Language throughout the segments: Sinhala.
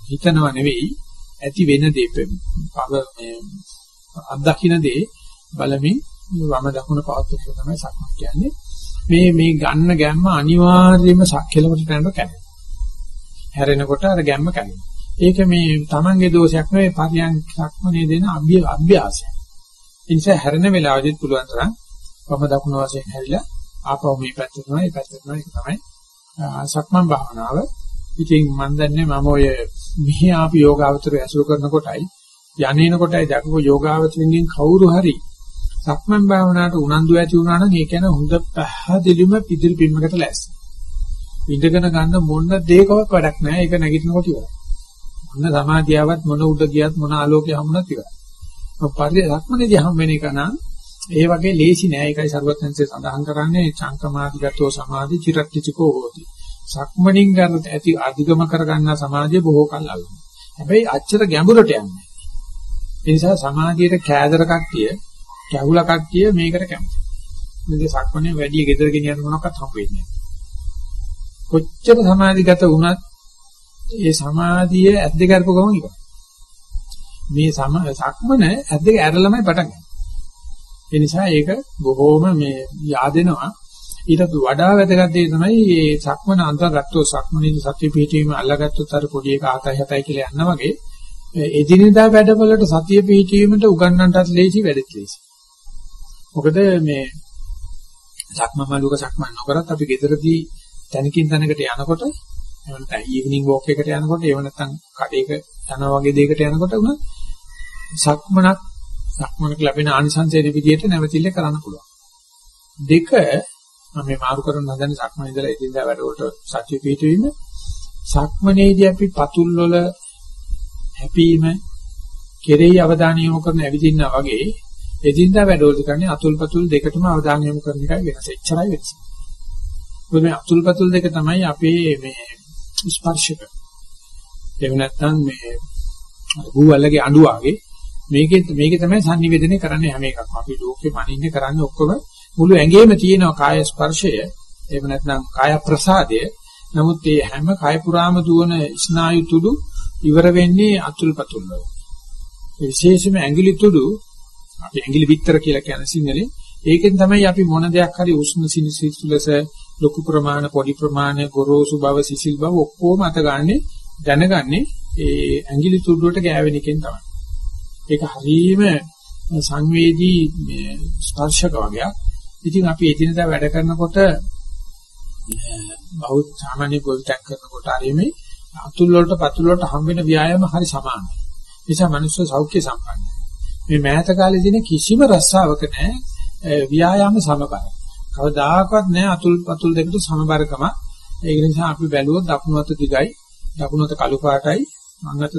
හිතනව නෙවෙයි ඇති වෙන දේ පව මේ අත්දකින්න දේ බලමින් වම දකුණ පවත්වන තමයි සක්මන් කියන්නේ. මේ මේ ගන්න ගැම්ම අනිවාර්යයෙන්ම කෙලවට යනකොට කැඩෙනවා. හැරෙනකොට අර ගැම්ම කැඩෙනවා. ඒක මේ Tamange දෝෂයක් නෙවෙයි පරියන් සක්මනේ දෙන අභ්‍යාසයක්. ඒ නිසා හැරෙන වෙලාවෙදිත් පුළුවන් තරම් වම දකුණ වශයෙන් හැරිලා ආපහු මේ පැත්තට තමයි මේ පැත්තට තමයි ඒක තමයි සක්මන් භාවනාව. ඉතින් මම දන්නේ මම ඔය මෙහි ආපු යෝගාවචරය ඇසුරු කරනකොටයි යන්නේන කොටයි දක්ව යෝගාවචරින්ගෙන් කවුරු හරි සක්මන් භාවනාවට උනන්දු ඇති වුණා නම් ඒ කියන්නේ හොඳ පැහැදිලිම පිදිරි පිම්මකට ලෑස්ති. ඉඳගෙන ගන්න මොන දෙයකවත් වැඩක් නැහැ. ඒක නැගිටිනකොට ඉවරයි. මොන සමාධියවත් මොන උඩ ගියත් මොන ආලෝකය හමුනත් ඉවරයි. පරිදි සක්මනේදී හම් වෙන එක නම් ඒ වගේ ලේසි නෑ. ඒකයි සර්වඥන්සේ සඳහන් කරන්නේ චංකමාදිගතෝ සමාධි චිරත්‍තිචකෝ හෝති. සක්මනින් ගන්න ඇති අධිගම කරගන්න සමාධිය බොහෝ කල් අල්ලනවා. හැබැයි අච්චර ගැඹුරට යන්නේ. ඒ නිසා සමාධියට කෑදර කට්ටිය, කැහුල කට්ටිය මේකට කැමතියි. මේක සක්මනේ වැඩි ගෙදර ගෙනියන්න මොනවක්වත් හම්බ වෙන්නේ නෑ. කොච්චර සමාධිගත වුණත් ඒ සමාධිය ඇද්ද කරපු ගමන් ඉවරයි. මේ සම සක්මන ඇද්ද ඇරලමයි පටන් ගන්නේ. ඒ නිසා ඒක බොහෝම මේ yaadෙනවා. ඊට වඩා වැදගත් දේ තමයි මේ සක්මන අන්තර්ගතව සක්මනේදී සත්‍ය පිහිටීම අල්ලගත්තොත් අර පොඩි එක 7යි 7යි කියලා යනවා වගේ එදිනෙදා වැඩවලට සතිය පිහිටීමට උගන්වන්නටත් ලේසි වැඩෙත් ලේසි. මොකද මේ සක්මමලුක සක්මන් නොකරත් අපි ගෙදරදී තැනකින් තැනකට යනකොට එහෙම නැත්නම් ඊවිනිං වෝක් එකට යනකොට එහෙම නැත්නම් කඩේක යනවා වගේ දෙයකට යනකොට උන සක්මනක් සක්මනක ලැබෙන ආනිසංසයේ විදිහට නැවතිල්ල කරන්න පුළුවන්. දෙක මම මේ මාරු කරන හදන සක්මන ඉඳලා එදින්දා වැඩවලට සත්‍ය පිටවීම සක්මනේදී අපි පතුල් වල හැපීම කෙරෙහි අවධානය යොමු කරන ඇවිදින්නා වගේ එදින්දා වැඩවලට කරන්නේ අතුල් පතුල් දෙකටම අවධානය යොමු කරන එකයි වෙනස. එච්චරයි වෙනස. මොකද මේ අතුල් පතුල් දෙක තමයි අපේ මේ ස්පර්ශක. එහෙම නැත්නම් මේ ගුවල්ලගේ අඬු වගේ මේකේ මේකේ තමයි sannivedana කරන්නේ හැම එකක්ම. අපි ලෝකේ මනින්නේ කරන්නේ ඔක්කොම මුළු ඇඟේම තියෙන කාය ස්පර්ශය එහෙම නැත්නම් කාය ප්‍රසාදය. නමුත් මේ හැම කය පුරාම දුවන ස්නායු තුඩු ඉවර වෙන්නේ අතුල්පතුල් වල. විශේෂයෙන්ම ඇඟිලි තුඩු අපි ඇඟිලි පිටර කියලා කියන සිංහලෙන් ඒකෙන් තමයි අපි මොන දෙයක් හරි උෂ්ණ සිනිසිලස ලොකු ප්‍රමාණ පොඩි ප්‍රමාණ ගොරෝසු බව සිසිල් බව ඔක්කොම අත ගන්නෙ දැනගන්නේ ඒ ඇඟිලි තුඩුවට ගෑවෙන එකෙන් තමයි. ඒක හරීම සංවේදී ස්පර්ශක වගේක්. ඉතින් අපි එදිනදා වැඩ කරනකොට බෞද්ධ සාමාන්‍ය පොල්ටක් කරනකොට ආරෙමේ අතුල් වලට පතුල් වලට හම් වෙන ව්‍යායාම හරි සමානයි. නිසා මනුෂ්‍ය සෞඛ්‍ය සම්පන්නයි. මේ මෑත කාලේ දින කිසිම රස්සාවක නැහැ ව්‍යායාම සමබර. කවදාකවත් නැහැ අතුල් පතුල් දෙකට සමබරකම. ඒක නිසා අපි බැලුවොත් දකුණු අත දිගයි, දකුණු අත කළු පාටයි, මං අත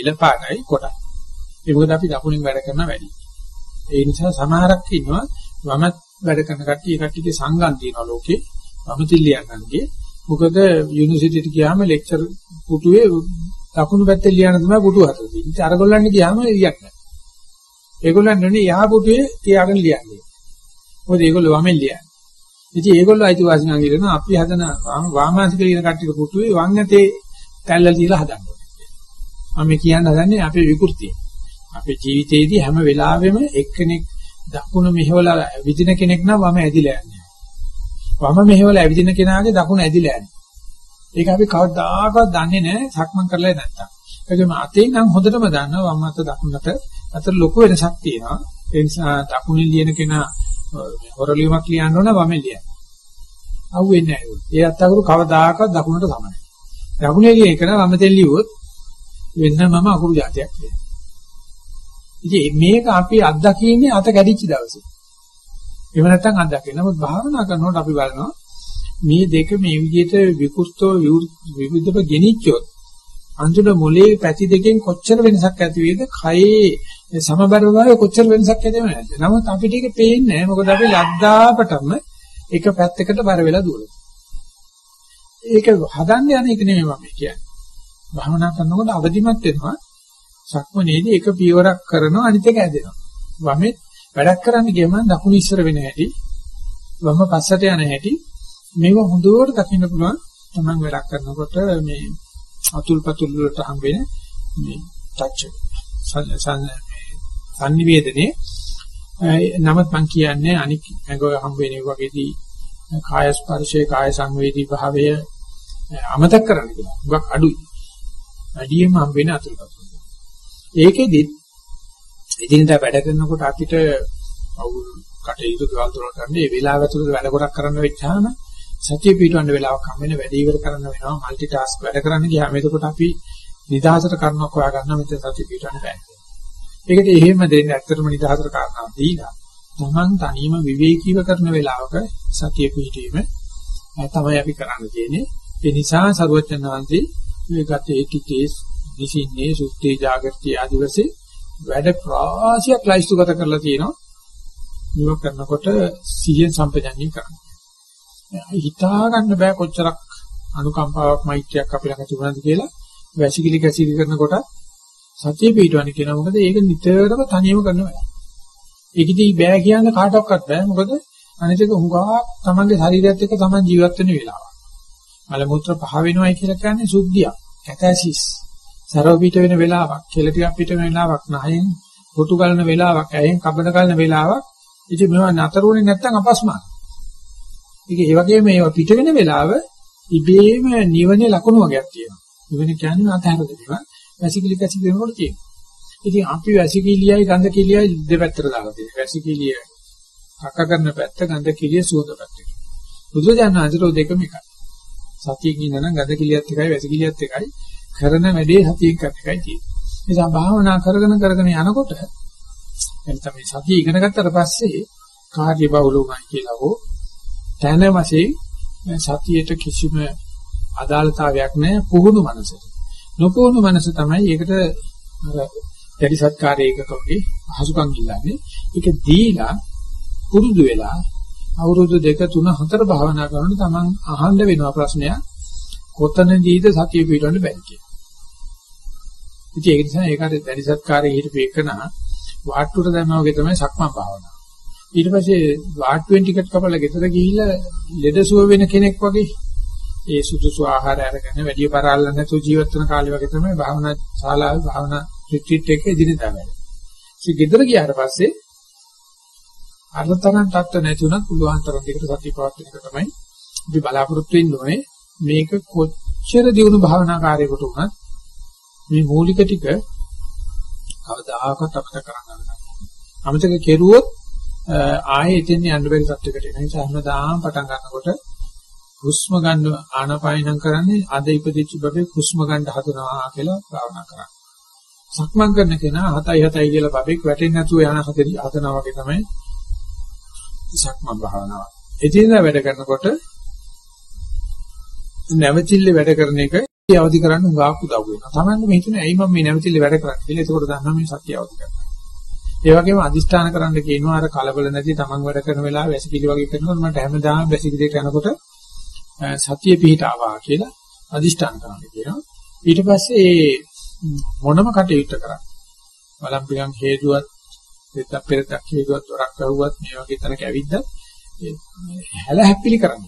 එල පාටයි කොටයි. ඒ මොකද අපි දකුණින් වැඩ කරන වැඩි. ඒ නිසා සමහරක් ඉන්නවා වම වැඩ කරන කට්ටිය කට්ටියගේ සංගම් තියෙනවා ලෝකේ. වම තිල්ලියන්ගේ. මොකද යුනිවර්සිටියට ගියාම ලෙක්චර් පුටුවේ දකුණු පැත්තේ ලියන තමයි පුටු හතර තියෙන්නේ. ඉතින් අරගොල්ලන්ට ගියාම ඉයක් නැහැ. ඒගොල්ලන් නෙවෙයි යහ පුටුවේ තියාගෙන ලියන්නේ. මොකද ඒගොල්ලෝ වමෙන් ලියන්නේ. ඉතින් ඒගොල්ලෝ අයිතිවාසිකම් කියනවා අපි හදන වාමාංශික ලියන කට්ටිය පුටුවේ වම් ඇතේ තැල්ල තියලා හදන්න. මම කියන්න හදන්නේ අපේ විකෘතිය. අපේ ජීවිතේදී හැම වෙලාවෙම එක්කෙනෙක් දකුණ මෙහෙवला විදින කෙනෙක් නම් වම ඇදිලා යන්නේ. වම මෙහෙवला ඇවිදින කෙනාගේ දකුණ ඇදිලා යන්නේ. ඒක අපි කවදාකවත් දන්නේ නැහැ සක්මන් කරලා නැත්තම්. ඒකම අතේ නම් හොඳටම දන්නවා වම් අත දකුණු අත අතර ලොකු වෙනසක් තියෙනවා. ඒ නිසා දකුණෙන් ලියන කෙනා හොරලියමක් ලියන්න ඕන වමෙන් ලියන්න. අහුවෙන්නේ නැහැ. ඒ අත්තකුරු කවදාකවත් දකුණට සමානයි. දකුණේ ලියන කෙනා වමෙන් ලියුවොත් වෙනමම අකුරු જાතියක් වෙනවා. ඉතින් මේක අපි අත්දකින්නේ අත කැඩිච්ච දවසේ. එහෙම නැත්නම් අත්දකින්න. නමුත් භාවනා කරනකොට අපි බලනවා මේ දෙක මේ විදිහට විකුස්තෝ විවිධව ගෙනිච්චොත් අන්තිම මොලේ පැති දෙකෙන් කොච්චර වෙනසක් ඇති වේද? කයේ සමබර භාවය කොච්චර වෙනසක් ඇති වෙනවද? නමුත් අපිට ඒක පේන්නේ නැහැ. මොකද අපි ලද්දාපටම එක පැත්තකට බර වෙලා දුවනවා. ඒක හදන්න යන එක නෙමෙයි මම කියන්නේ. භාවනා කරනකොට අවදිමත් වෙනවා. සක්මනේදී එක පියවරක් කරනවා අනිත් එක ඇදෙනවා. වමේ වැඩක් කරන්න ගියම දකුණු ඉස්සර වෙන හැටි වම පස්සට යන හැටි මේව හොඳට දකින්න පුළුවන් තමන් වැඩක් කරනකොට මේ අතුල්පතුල් වලට හම් වෙන මේ ටච් සංනිවේදනේ නමත් මම කියන්නේ අනික් ඇඟ හම් වෙන වගේදී කාය ස්පර්ශයේ කාය සංවේදී භාවය අමතක කරන්න කියලා. හුඟක් අඩුයි. වැඩියෙන්ම හම් වෙන අතුල්පතුල්. ඒකෙදිත් එදිනදා වැඩ කරනකොට අපිට අවුල් කටයුතු ගෙවල් දොර කරන්න ඒ වෙලාව ඇතුළත වැඩ ගොඩක් කරන්න වෙච්චාම සතිය පිටවන්න වෙලාවක් හම් වෙන වැඩ ඉවර කරන්න වෙනවා মালටි ටාස්ක් වැඩ කරන්න ගියාම එතකොට අපි නිදහසට කරනවක් හොයා ගන්න මෙතන සතිය පිටවන්න බෑ. ඒකට එහෙම දෙන්න ඇත්තටම නිදහසට කරනවා දීලා තමන් තනියම විවේකීව කරන වෙලාවක සතිය පිටවීම තමයි අපි කරන්න තියෙන්නේ. ඒ නිසා සරුවචන වහන්සේ මේ ගතේ ටිකේස් නිසින්නේ සුත්තේ జాగර්ති ආදි වශයෙන් වැඩ ප්‍රාසියක් ලයිස්තුගත කරලා තියෙනවා. නිව කරනකොට සිහිය සම්පජන්ණය කරන්න. හිතා ගන්න බෑ කොච්චරක් අනුකම්පාවක් මෛත්‍රියක් අපි ළඟ තිබුණාද කියලා වැසිකිලි කැසිලි කරනකොට සතිය පිටවන්නේ කියනවා මොකද ඒක නිතරම තනියම කරන වැඩක්. ඒකෙදි බෑ කියන්න කාටවත් බෑ මොකද අනිත් එක හුඟා තමන්ගේ ශරීරයත් එක්ක තමන් ජීවත් වෙන වෙලාව. මල මුත්‍ර පහ වෙනවයි කියලා කියන්නේ සුද්ධියක්. කැතැසිස්. සරව පිට වෙන වෙලාවක්, කෙල ටිකක් පිට වෙන වෙලාවක්, නහයෙන් කොටු ගලන වෙලාවක්, ඇහෙන් කබන ගලන වෙලාවක්. ඉතින් මේවා නතරුනේ නැත්තම් අපස්මාර. ඒක ඒ වගේම මේවා පිට වෙන වෙලාව ඉබේම නිවනේ ලකුණු වගේක් තියෙනවා. නිවන කියන්නේ අතහැර දෙනවා. වැසිකිලි කැසිලි වෙනකොට තියෙනවා. ඉතින් අපි වැසිකිලියයි ගඳ කිලියයි දෙපැත්තට දාලා තියෙනවා. වැසිකිලිය කක කරන පැත්ත, ගඳ කිලිය සුවඳ පැත්ත. බුදුරජාණන් වහන්සේ දෙකම එකයි. සතියකින් ඉඳන් ගඳ කිලියත් එකයි වැසිකිලියත් එකයි කරන වැඩේ සතියෙන් කරන එකයි තියෙන්නේ. නිසා භාවනා කරගෙන කරගෙන යනකොට එතන මේ සතිය ඉගෙන ගත්තට පස්සේ කාර්ය බහුල වුණා කියලා හෝ තන වශයෙන් සතියට කිසිම අදාළතාවයක් නැහැ පුහුණු මනසට. නොපුහුණු මනස තමයි ඒකට දැඩි සත්කාරයක කවගේ හසුකම් ඉල්ලන්නේ. ඒක දීලා පුරුදු වෙලා අවුරුදු දෙක තුන හතර භාවනා කරනකොට තමන් අහන්න වෙනවා ප්‍රශ්නයක් කොතනදීද සතිය පිටවන්න බැරි කියලා. ඉතින් ඒක නිසා ඒකට දැඩි සත්කාරයේ හිටපු එකන වාට්ටුවට දැම්මා වගේ තමයි සක්මන් භාවනාව. ඊට පස්සේ වාට්ටුවෙන් ටිකට් කපලා ගෙදර ගිහිල්ලා ලෙඩසුව වෙන කෙනෙක් වගේ ඒ සුදුසු ආහාර අරගෙන වැඩි පරාල්ල නැතුව ජීවත් වෙන කාලේ වගේ තමයි භාවනා ශාලාවේ භාවනා රිට්‍රීට් එකේ දිනදා වැඩ. ඉතින් ගෙදර ගියාට පස්සේ අරතරන් තත්ත්ව නැති උනත් පුළුවන් තරම් දෙකට සතිය පවත්වන එක තමයි අපි බලාපොරොත්තු වෙන්න ඕනේ. මේක කොච්චර දියුණු භාවනාකාරයෙකුට උනත් මේ මූලික ටික කවදාකවත් අපිට කරන්න බෑ. අමතක කෙරුවොත් ආයේ එතෙන් යන්න බැරි තත්යකට එන නිසා හැමදාම පටන් ගන්නකොට හුස්ම ගන්න ආනපානනම් කරන්නේ අද ඉපදිච්ච බබේ හුස්ම ගන්න හදනවා කියලා භාවනා කරා. සක්මන් කරන කෙනා 7යි 7යි කියලා බබෙක් වැටෙන්නේ නැතුව යන හතරි හදනවා වගේ තමයි සක්මන් භාවනාව. එදිනෙදා වැඩ කරනකොට නැවතිල්ල වැඩ කරන එක අවදි කරන්න උගාක් උදව් වෙනවා. Tamanne මේ හිතන්නේ ඇයි මම මේ නැවතිල්ල වැඩ කරන්නේ කියලා. ඒකෝට දන්නවා මේ සත්‍ය අවදි කරනවා. ඒ වගේම අදිෂ්ඨාන කරන්න කියනවා අර කලබල නැති Taman වැඩ කරන වෙලාව වැසිකිලි වගේ කරනකොට මට හැමදාම වැසිකිලියට යනකොට සතිය පිහිටාවා කියලා අදිෂ්ඨාන කරන්න කියනවා. ඊට පස්සේ මොනම කටයුත්ත කරන්නේ. වළම්පියන් හේතුවත් දෙත්තක් පෙරතක් හේතුවත් වරක් කරුවත් මේ වගේ තැනක ඇවිද්දා හැල හැපිලි කරන්න.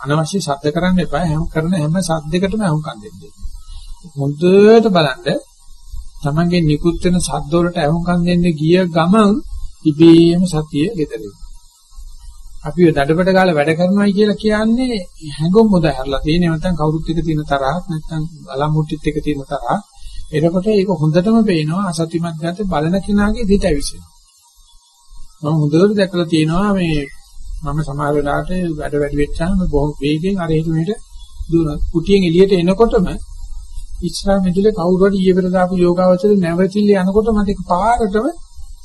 අනවශ්‍ය ශබ්ද කරන්න එපා. හැම කරන හැම ශබ්දයකටම අහුම්කම් දෙන්න. හොඳට බලන්න තමන්ගේ නිකුත් වෙන ශබ්ද වලට අහුම්කම් දෙන්න ගිය ගමන් ඉබේම සතිය ගෙදරින්. අපි දඩබඩ ගාලා වැඩ කරනවායි කියලා කියන්නේ හැඟුම් මොද හැරලා තියෙන නැත්නම් කවුරුත් එක්ක තියෙන තරහක් නැත්නම් අලමුට්ටිත් එක්ක තියෙන තරහක් එතකොට ඒක හොඳටම පේනවා අසත්‍යමත් ගත බලන කෙනාගේ දිට ඇවිස්සෙනවා මම හොඳට දැකලා තියෙනවා මේ මම සමහර වෙලාවට වැඩ වැඩි වෙච්චාම බොහොම වේගෙන් අර හිත මෙහෙට දුවන කුටියෙන් එළියට එනකොටම ඉස්සරහ මෙදුලේ කවුරු හරි ඊයේ පෙර දාපු යෝගාවචර නැවතිල්ල යනකොට මට ඒක පාරටම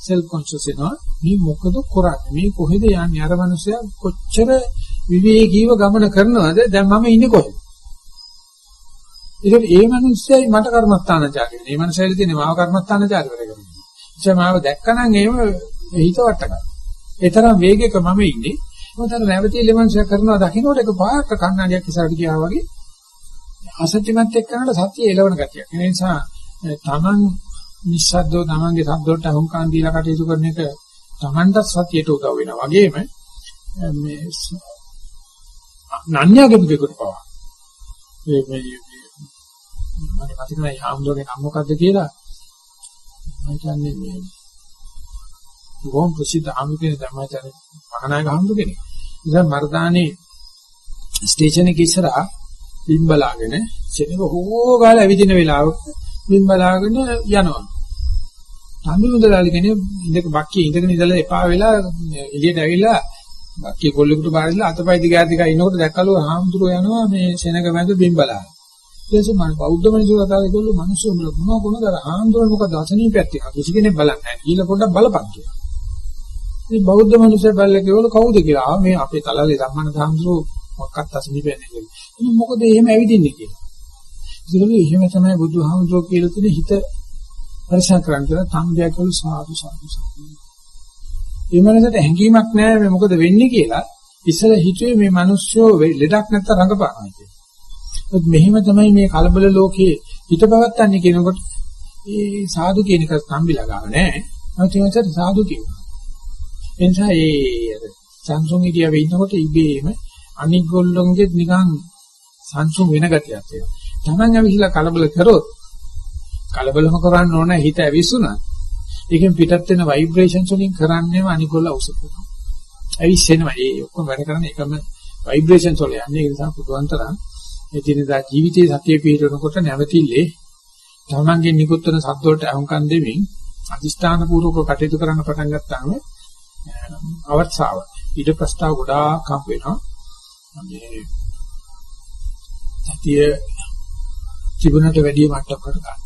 සෙල්ෆ් කොන්ෂස් වෙනවා මේ මොකද කරන්නේ මේ කොහෙද යන්නේ අර මිනිස්සයා කොච්චර විවේකීව ගමන කරනවද දැන් මම ඉන්නේ කොහෙද ඒකට ඒ මිනිස්සයයි මට කර්මස්ථානචාරය වෙන. මේ මිනිස්සයල තියෙන මාව කර්මස්ථානචාරය කරගෙන. ඉතින් මාව දැක්කනම් එහෙම හිත වට ගන්න. ඒ තරම් වේගයක මම ඉන්නේ. මොකද නැවතිලි මිනිස්සයා කරනවා දකින්නට එක පාරක කන්නඩියක් ඉස්සරහට ගියා වගේ අසත්‍යමත් එක්කනට සත්‍ය එළවන ගතියක්. ඒ නිසා තමන් නිස්සද්දව තමන්ගේ සද්දවලට අහුම්කම් දීලා කටයුතු කරන එක තමන්ට සතියට උදව් වෙනවා වගේම මේ නන්‍යාගමිකෙකුට පවා මේ මේ මට මතක නැහැ ආම්දෝගේ නම මොකද්ද කියලා මම කියන්නේ මේ බොහොම ප්‍රසිද්ධ ආම්දෝ කෙනෙක් තමයි තමයි මහානායක ආම්දෝ කෙනෙක්. ඉතින් මර්දානේ ස්ටේෂන් එකේ ඉස්සරහා බිම් බලාගෙන සෙනඟ හෝ ගාලා ඇවිදින වෙලාවක බිම් බලාගෙන යනවා. තම්බි මුදලාලි කෙනෙක් ඉඳක බක්කිය ඉඳගෙන ඉඳලා එපා වෙලා එළියට ඇවිල්ලා බක්කිය කොල්ලෙකුට බාරලා අතපය දිගා දිගා ඉනකොට දැක්කලු හාමුදුරුවෝ යනවා මේ සෙනඟ මැද බිම් බලාගෙන. ඊටසේ මම බෞද්ධ මිනිස්සු කතා කරලා මිනිස්සු මොනවා කොනද හාමුදුරුවෝ මොකද අසනීපයක් තියෙනවා. කිසි කෙනෙක් බලන්නේ නැහැ. ඊළ පොඩ්ඩක් බලපන් කියලා. මේ බෞද්ධ මිනිස්සු බැලලා කිව්වල කවුද කියලා. ආ මේ අපේ තලලේ ධම්මන හාමුදුරුවෝ මොකක්වත් අසනීපයක් නැහැ කියලා. ඉතින් මොකද එහෙම ඇවිදින්නේ කියලා. ඒකලු එහෙම තමයි බුදුහාමුදුරුවෝ කියලා තියෙන හිත පරිසම් කරන්න කියලා තම්බයක් වල සාදු සාදු සාදු. ඒ මනසට හැඟීමක් නැහැ මේ මොකද වෙන්නේ කියලා. ඉස්සර හිතුවේ මේ මිනිස්සු ලෙඩක් නැත්නම් රඟපානවා කියලා. ඒත් මෙහෙම තමයි මේ කලබල ලෝකයේ හිතපවත්තන්නේ කියනකොට ඒ සාදු කියන එක තම්බිලා ගාව නැහැ. නමුත් ඒකට සාදු කියනවා. එනිසා ඒ සංසුන් ඉරියවේ ඉන්නකොට ඉබේම අනික් ගොල්ලොන්ගේ නිකන් සංසුන් වෙන ගතියක් එනවා. Taman ඇවිහිලා කලබල කරොත් කලබලම කරන්න ඕන හිත ඇවිස්සුණා. ඒකෙන් පිටත් වෙන ভাইබ්‍රේෂන්ස් වලින් කරන්නේම අනිකොල්ල උසපනවා. ඇවිස්සෙනවා. ඒ ඔක්කොම වැඩ කරන්නේ එකම ভাইබ්‍රේෂන්ස් වල යන්නේ. ඒ නිසා පුදුුවන් තරම් මේ දිනදා ජීවිතයේ සතිය පිළිරනකොට නැවතිල්ලේ Tamanගේ නිකුත් වෙන සද්දවලට අහුම්කම් දෙමින් අදිස්ථාන පූර්වක කටයුතු කරන්න පටන් ගත්තාම අවස්ථාව ඊට ප්‍රස්තාව ගොඩාක් හම්බ වෙනවා. මේ සතිය ජීවනට වැඩි මට්ටමකට ගන්න.